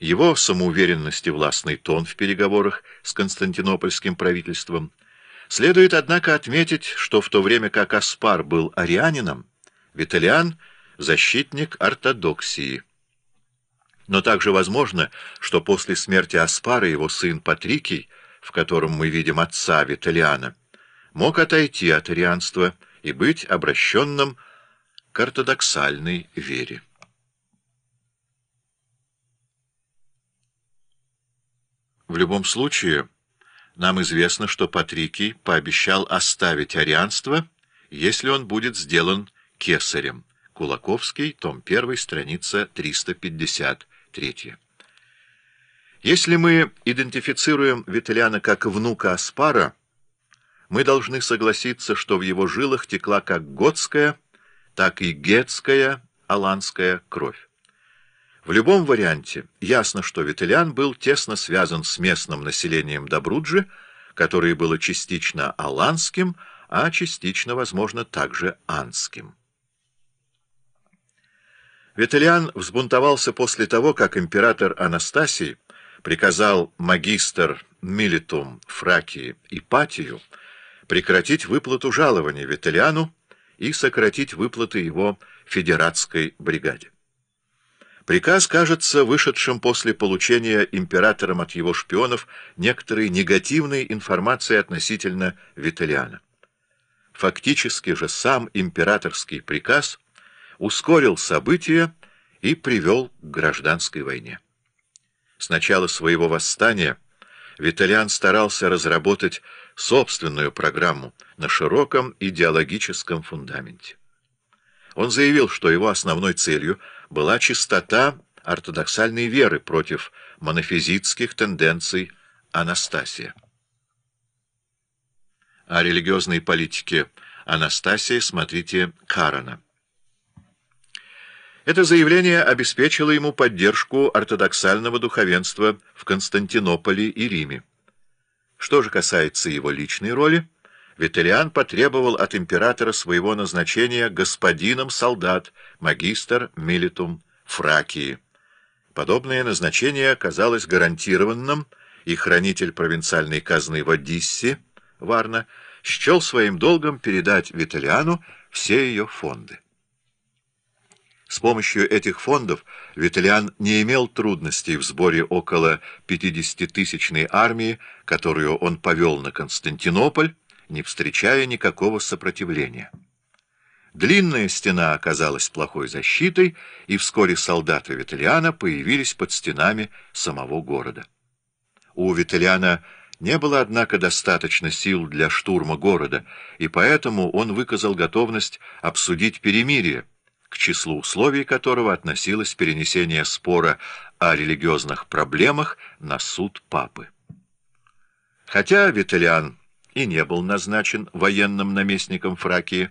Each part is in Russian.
его самоуверенность и властный тон в переговорах с константинопольским правительством. Следует, однако, отметить, что в то время как Аспар был арианином, Виталиан — защитник ортодоксии. Но также возможно, что после смерти Аспара его сын Патрикий, в котором мы видим отца Виталиана, мог отойти от арианства и быть обращенным к ортодоксальной вере. В любом случае, нам известно, что Патрикий пообещал оставить арианство, если он будет сделан кесарем. Кулаковский, том 1, страница 353. Если мы идентифицируем Виталиана как внука Аспара, мы должны согласиться, что в его жилах текла как готская, так и гетская, аланская кровь. В любом варианте ясно, что Виталиан был тесно связан с местным населением Добруджи, которое было частично аланским, а частично, возможно, также анским. Виталиан взбунтовался после того, как император Анастасий приказал магистр Милитум Фракии Ипатию прекратить выплату жалований Виталиану и сократить выплаты его федератской бригаде. Приказ кажется вышедшим после получения императором от его шпионов некоторой негативной информации относительно Виталиана. Фактически же сам императорский приказ ускорил события и привел к гражданской войне. С начала своего восстания Виталиан старался разработать собственную программу на широком идеологическом фундаменте. Он заявил, что его основной целью была чистота ортодоксальной веры против монофизитских тенденций Анастасия. О религиозной политике Анастасия смотрите Карана. Это заявление обеспечило ему поддержку ортодоксального духовенства в Константинополе и Риме. Что же касается его личной роли, Виталиан потребовал от императора своего назначения господином солдат, магистр милитум Фракии. Подобное назначение оказалось гарантированным, и хранитель провинциальной казны в Одиссе, Варна, счел своим долгом передать Виталиану все ее фонды. С помощью этих фондов Виталиан не имел трудностей в сборе около 50-тысячной армии, которую он повел на Константинополь, не встречая никакого сопротивления. Длинная стена оказалась плохой защитой, и вскоре солдаты Виталиана появились под стенами самого города. У Виталиана не было, однако, достаточно сил для штурма города, и поэтому он выказал готовность обсудить перемирие, к числу условий которого относилось перенесение спора о религиозных проблемах на суд папы. Хотя Виталиан и не был назначен военным наместником Фракии.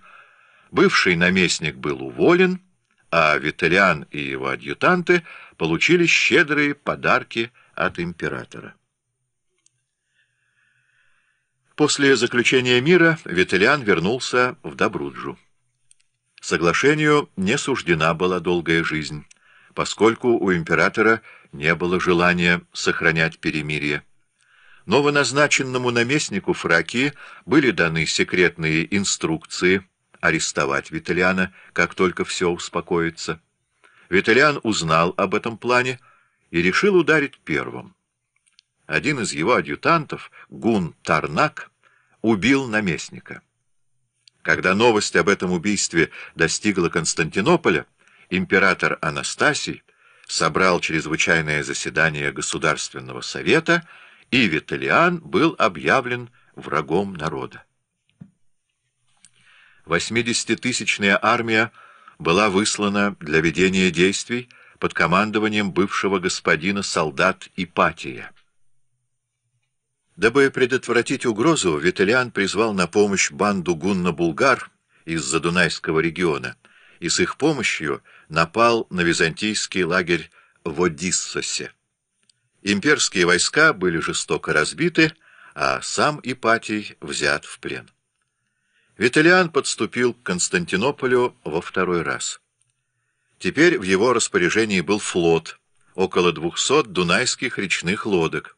Бывший наместник был уволен, а Виталиан и его адъютанты получили щедрые подарки от императора. После заключения мира Виталиан вернулся в Добруджу. Соглашению не суждена была долгая жизнь, поскольку у императора не было желания сохранять перемирие. Новоназначенному наместнику Фракии были даны секретные инструкции арестовать Виталиана, как только все успокоится. Виталиан узнал об этом плане и решил ударить первым. Один из его адъютантов, Гун Тарнак, убил наместника. Когда новость об этом убийстве достигла Константинополя, император Анастасий собрал чрезвычайное заседание Государственного совета и Виталиан был объявлен врагом народа. Восьмидесятитысячная армия была выслана для ведения действий под командованием бывшего господина солдат Ипатия. Дабы предотвратить угрозу, Виталиан призвал на помощь банду гунно-булгар из Задунайского региона и с их помощью напал на византийский лагерь в Одиссосе. Имперские войска были жестоко разбиты, а сам Ипатий взят в плен. Виталиан подступил к Константинополю во второй раз. Теперь в его распоряжении был флот, около 200 дунайских речных лодок.